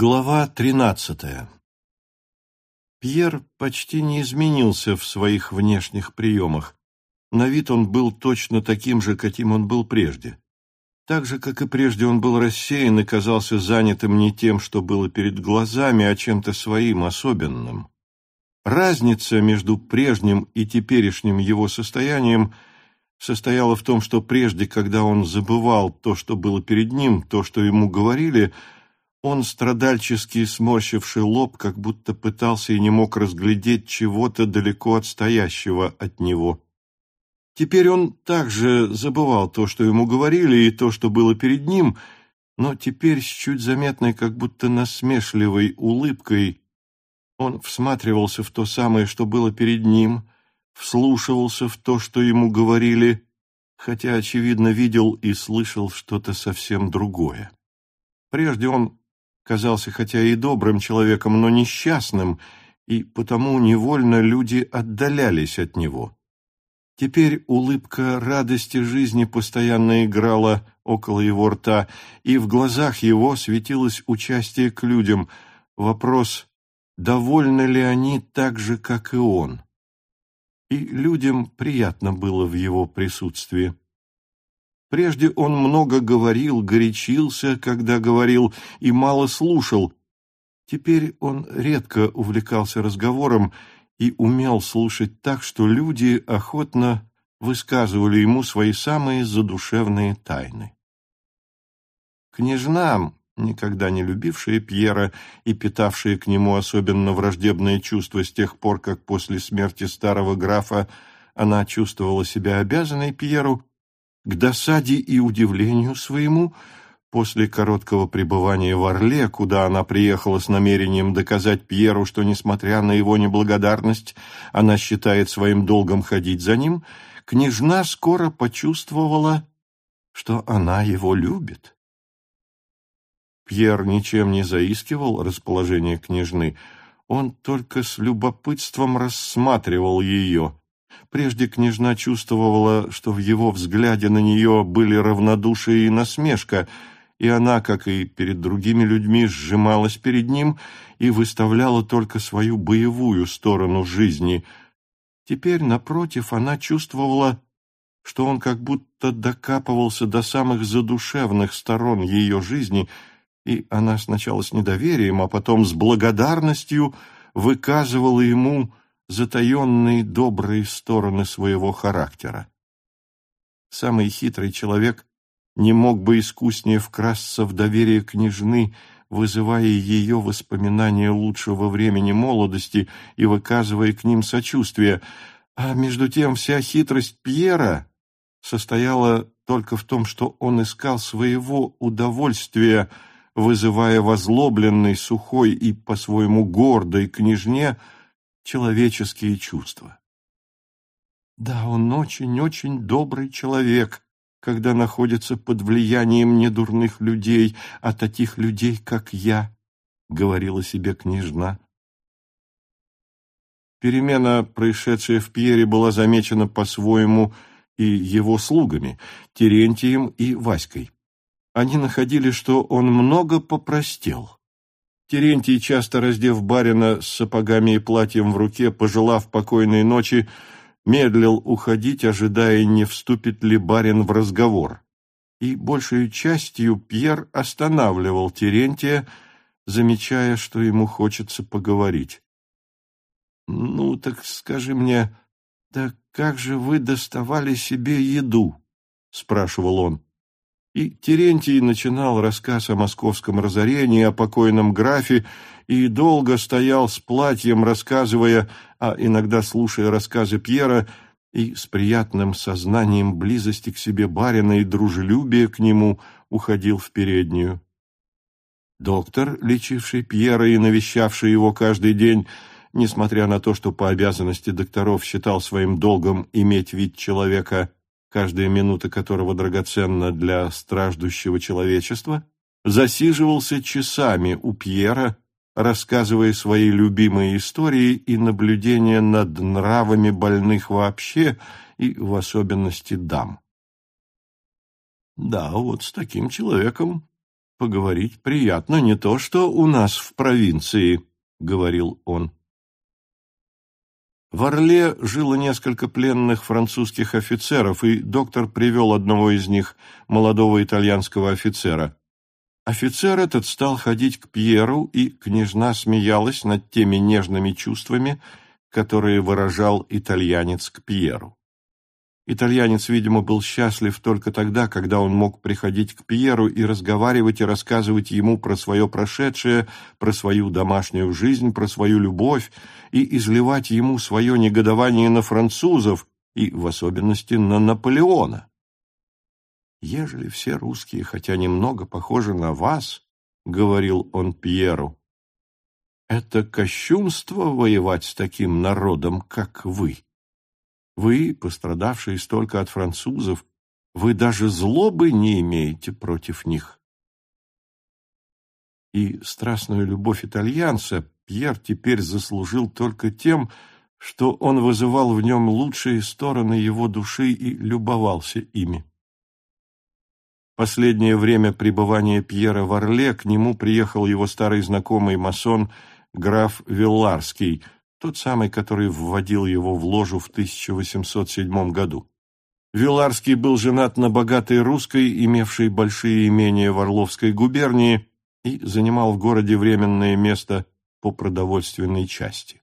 Глава тринадцатая Пьер почти не изменился в своих внешних приемах. На вид он был точно таким же, каким он был прежде. Так же, как и прежде, он был рассеян и казался занятым не тем, что было перед глазами, а чем-то своим, особенным. Разница между прежним и теперешним его состоянием состояла в том, что прежде, когда он забывал то, что было перед ним, то, что ему говорили – он, страдальчески сморщивший лоб, как будто пытался и не мог разглядеть чего-то далеко отстоящего от него. Теперь он также забывал то, что ему говорили, и то, что было перед ним, но теперь с чуть заметной, как будто насмешливой улыбкой он всматривался в то самое, что было перед ним, вслушивался в то, что ему говорили, хотя, очевидно, видел и слышал что-то совсем другое. Прежде он казался хотя и добрым человеком, но несчастным, и потому невольно люди отдалялись от него. Теперь улыбка радости жизни постоянно играла около его рта, и в глазах его светилось участие к людям, вопрос, довольны ли они так же, как и он. И людям приятно было в его присутствии. Прежде он много говорил, горячился, когда говорил, и мало слушал. Теперь он редко увлекался разговором и умел слушать так, что люди охотно высказывали ему свои самые задушевные тайны. Княжнам, никогда не любившие Пьера и питавшие к нему особенно враждебное чувство с тех пор, как после смерти старого графа она чувствовала себя обязанной Пьеру, к досаде и удивлению своему, после короткого пребывания в Орле, куда она приехала с намерением доказать Пьеру, что, несмотря на его неблагодарность, она считает своим долгом ходить за ним, княжна скоро почувствовала, что она его любит. Пьер ничем не заискивал расположение княжны, он только с любопытством рассматривал ее. Прежде княжна чувствовала, что в его взгляде на нее были равнодушие и насмешка, и она, как и перед другими людьми, сжималась перед ним и выставляла только свою боевую сторону жизни. Теперь, напротив, она чувствовала, что он как будто докапывался до самых задушевных сторон ее жизни, и она сначала с недоверием, а потом с благодарностью выказывала ему затаенные добрые стороны своего характера. Самый хитрый человек не мог бы искуснее вкрасться в доверие княжны, вызывая ее воспоминания лучшего времени молодости и выказывая к ним сочувствие, а между тем вся хитрость Пьера состояла только в том, что он искал своего удовольствия, вызывая возлобленной, сухой и по-своему гордой княжне – человеческие чувства. Да, он очень-очень добрый человек, когда находится под влиянием недурных людей, а таких людей, как я, — говорила себе княжна. Перемена, происшедшая в Пьере, была замечена по-своему и его слугами, Терентием и Васькой. Они находили, что он много попростел. Терентий, часто раздев барина с сапогами и платьем в руке, пожелав покойной ночи, медлил уходить, ожидая, не вступит ли барин в разговор. И большей частью Пьер останавливал Терентия, замечая, что ему хочется поговорить. «Ну, так скажи мне, да как же вы доставали себе еду?» — спрашивал он. И Терентий начинал рассказ о московском разорении, о покойном графе, и долго стоял с платьем, рассказывая, а иногда слушая рассказы Пьера, и с приятным сознанием близости к себе барина и дружелюбия к нему уходил в переднюю. Доктор, лечивший Пьера и навещавший его каждый день, несмотря на то, что по обязанности докторов считал своим долгом иметь вид человека каждая минута которого драгоценна для страждущего человечества, засиживался часами у Пьера, рассказывая свои любимые истории и наблюдения над нравами больных вообще и в особенности дам. Да, вот с таким человеком поговорить приятно, не то что у нас в провинции», — говорил он. В Орле жило несколько пленных французских офицеров, и доктор привел одного из них, молодого итальянского офицера. Офицер этот стал ходить к Пьеру, и княжна смеялась над теми нежными чувствами, которые выражал итальянец к Пьеру. Итальянец, видимо, был счастлив только тогда, когда он мог приходить к Пьеру и разговаривать и рассказывать ему про свое прошедшее, про свою домашнюю жизнь, про свою любовь, и изливать ему свое негодование на французов и, в особенности, на Наполеона. «Ежели все русские, хотя немного похожи на вас, — говорил он Пьеру, — это кощунство воевать с таким народом, как вы». Вы, пострадавшие столько от французов, вы даже злобы не имеете против них. И страстную любовь итальянца Пьер теперь заслужил только тем, что он вызывал в нем лучшие стороны его души и любовался ими. Последнее время пребывания Пьера в Орле к нему приехал его старый знакомый масон граф Вилларский – тот самый, который вводил его в ложу в 1807 году. Виларский был женат на богатой русской, имевшей большие имения в Орловской губернии, и занимал в городе временное место по продовольственной части.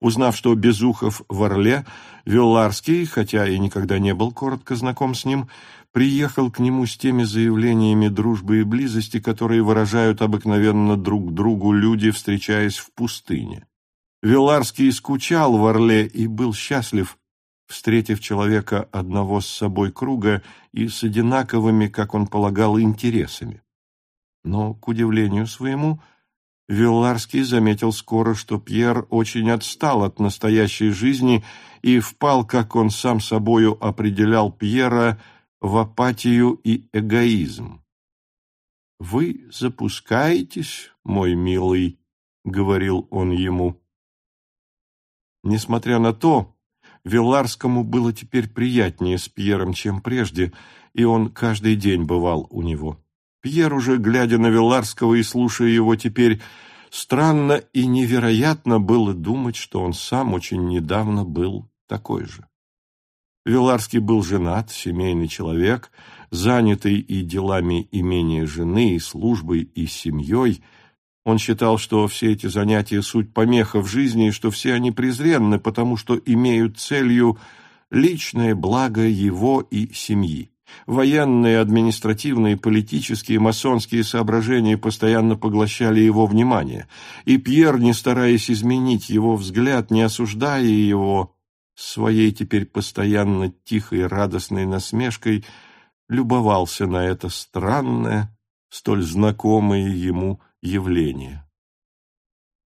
Узнав, что Безухов в Орле, Виларский, хотя и никогда не был коротко знаком с ним, приехал к нему с теми заявлениями дружбы и близости, которые выражают обыкновенно друг другу люди, встречаясь в пустыне. Виларский скучал в Орле и был счастлив, встретив человека одного с собой круга и с одинаковыми, как он полагал, интересами. Но, к удивлению своему, Вилларский заметил скоро, что Пьер очень отстал от настоящей жизни и впал, как он сам собою определял Пьера, в апатию и эгоизм. «Вы запускаетесь, мой милый», — говорил он ему, — Несмотря на то, Виларскому было теперь приятнее с Пьером, чем прежде, и он каждый день бывал у него. Пьер, уже глядя на Виларского и слушая его теперь, странно и невероятно было думать, что он сам очень недавно был такой же. Виларский был женат, семейный человек, занятый и делами имения жены, и службой, и семьей – он считал, что все эти занятия – суть помеха в жизни, и что все они презренны, потому что имеют целью личное благо его и семьи. Военные, административные, политические, масонские соображения постоянно поглощали его внимание, и Пьер, не стараясь изменить его взгляд, не осуждая его своей теперь постоянно тихой радостной насмешкой, любовался на это странное, столь знакомое ему явление.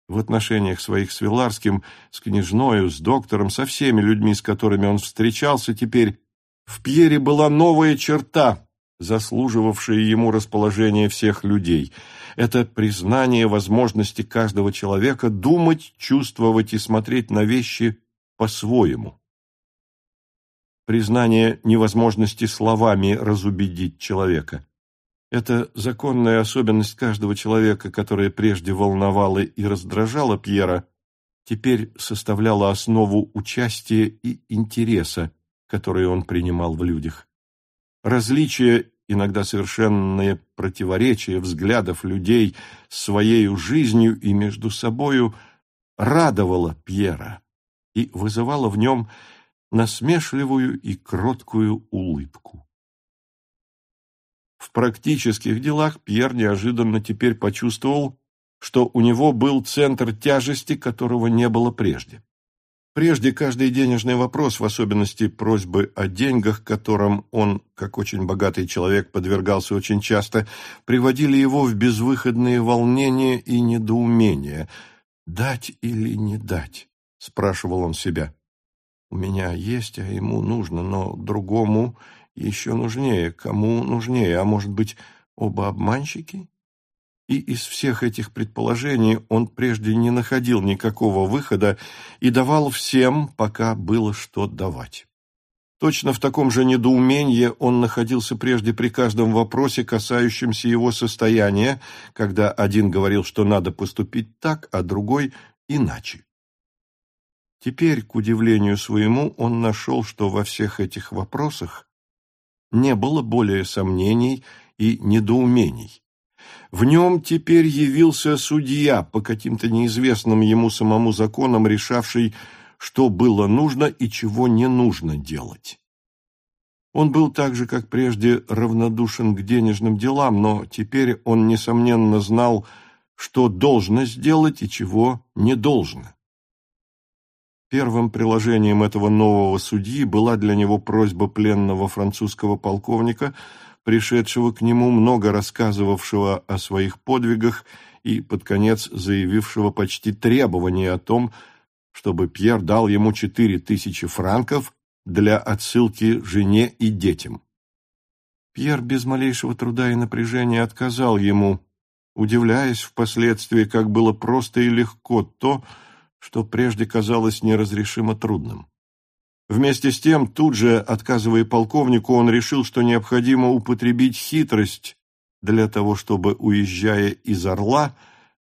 В отношениях своих с Виларским, с княжною, с доктором, со всеми людьми, с которыми он встречался теперь, в Пьере была новая черта, заслуживавшая ему расположение всех людей. Это признание возможности каждого человека думать, чувствовать и смотреть на вещи по-своему. Признание невозможности словами разубедить человека. Эта законная особенность каждого человека, которая прежде волновала и раздражала Пьера, теперь составляла основу участия и интереса, которые он принимал в людях. Различие, иногда совершенное противоречие взглядов людей с своей жизнью и между собою радовало Пьера и вызывало в нем насмешливую и кроткую улыбку. Практических делах Пьер неожиданно теперь почувствовал, что у него был центр тяжести, которого не было прежде. Прежде каждый денежный вопрос, в особенности просьбы о деньгах, которым он, как очень богатый человек, подвергался очень часто, приводили его в безвыходные волнения и недоумения. «Дать или не дать?» — спрашивал он себя. «У меня есть, а ему нужно, но другому еще нужнее, кому нужнее, а может быть, оба обманщики? И из всех этих предположений он прежде не находил никакого выхода и давал всем, пока было что давать. Точно в таком же недоумении он находился прежде при каждом вопросе, касающемся его состояния, когда один говорил, что надо поступить так, а другой – иначе. Теперь, к удивлению своему, он нашел, что во всех этих вопросах не было более сомнений и недоумений. В нем теперь явился судья, по каким-то неизвестным ему самому законам, решавший, что было нужно и чего не нужно делать. Он был так же, как прежде, равнодушен к денежным делам, но теперь он, несомненно, знал, что должно сделать и чего не должно. Первым приложением этого нового судьи была для него просьба пленного французского полковника, пришедшего к нему, много рассказывавшего о своих подвигах и, под конец, заявившего почти требование о том, чтобы Пьер дал ему четыре тысячи франков для отсылки жене и детям. Пьер без малейшего труда и напряжения отказал ему, удивляясь впоследствии, как было просто и легко то, что прежде казалось неразрешимо трудным. Вместе с тем, тут же, отказывая полковнику, он решил, что необходимо употребить хитрость для того, чтобы, уезжая из Орла,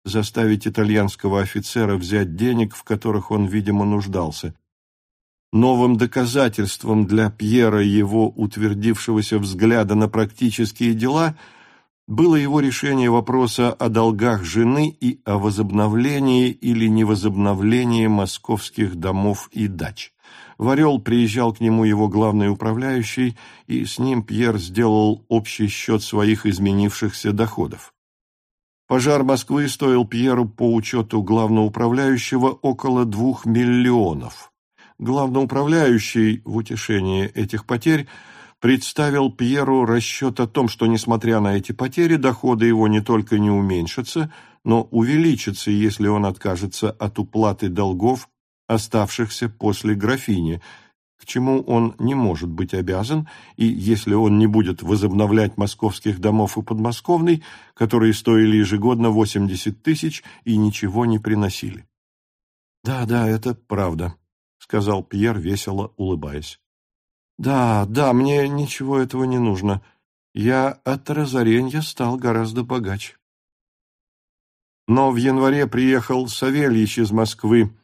заставить итальянского офицера взять денег, в которых он, видимо, нуждался. Новым доказательством для Пьера его утвердившегося взгляда на практические дела – было его решение вопроса о долгах жены и о возобновлении или невозобновлении московских домов и дач. В Орел приезжал к нему его главный управляющий, и с ним Пьер сделал общий счет своих изменившихся доходов. Пожар Москвы стоил Пьеру по учету главноуправляющего около двух миллионов. Главноуправляющий в утешении этих потерь – представил Пьеру расчет о том, что, несмотря на эти потери, доходы его не только не уменьшатся, но увеличатся, если он откажется от уплаты долгов, оставшихся после графини, к чему он не может быть обязан, и если он не будет возобновлять московских домов и подмосковной, которые стоили ежегодно 80 тысяч и ничего не приносили. «Да, да, это правда», — сказал Пьер, весело улыбаясь. Да, да, мне ничего этого не нужно. Я от разорения стал гораздо богаче. Но в январе приехал Савельич из Москвы,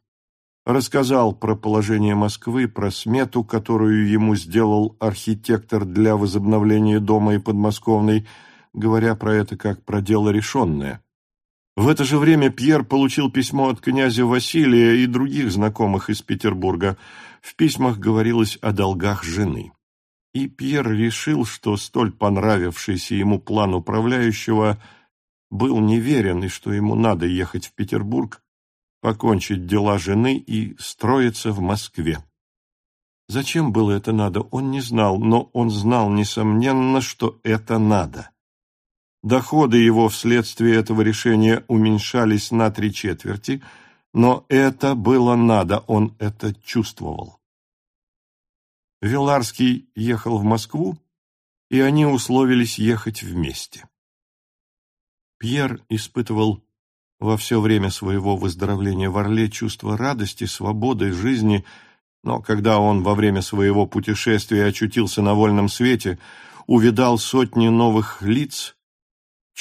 рассказал про положение Москвы, про смету, которую ему сделал архитектор для возобновления дома и подмосковной, говоря про это как про дело решенное. В это же время Пьер получил письмо от князя Василия и других знакомых из Петербурга. В письмах говорилось о долгах жены. И Пьер решил, что столь понравившийся ему план управляющего был неверен и что ему надо ехать в Петербург, покончить дела жены и строиться в Москве. Зачем было это надо, он не знал, но он знал, несомненно, что это надо. Доходы его вследствие этого решения уменьшались на три четверти, но это было надо, он это чувствовал. Виларский ехал в Москву, и они условились ехать вместе. Пьер испытывал во все время своего выздоровления в Орле чувство радости, свободы, жизни, но когда он во время своего путешествия очутился на вольном свете, увидал сотни новых лиц,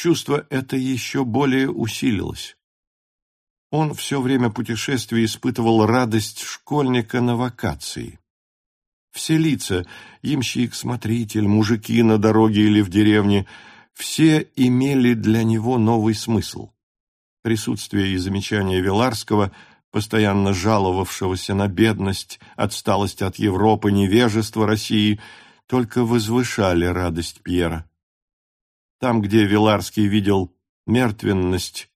чувство это еще более усилилось. Он все время путешествия испытывал радость школьника на вакации. Все лица, ямщик, смотритель, мужики на дороге или в деревне, все имели для него новый смысл. Присутствие и замечания Веларского, постоянно жаловавшегося на бедность, отсталость от Европы, невежество России, только возвышали радость Пьера. Там, где Виларский видел мертвенность,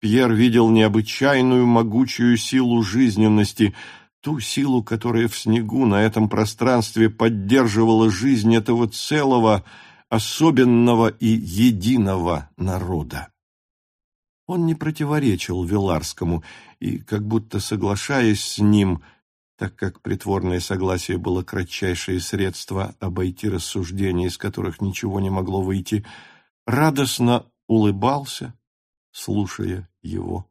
Пьер видел необычайную могучую силу жизненности, ту силу, которая в снегу на этом пространстве поддерживала жизнь этого целого, особенного и единого народа. Он не противоречил Виларскому и, как будто соглашаясь с ним, так как притворное согласие было кратчайшее средство обойти рассуждения, из которых ничего не могло выйти, радостно улыбался, слушая его.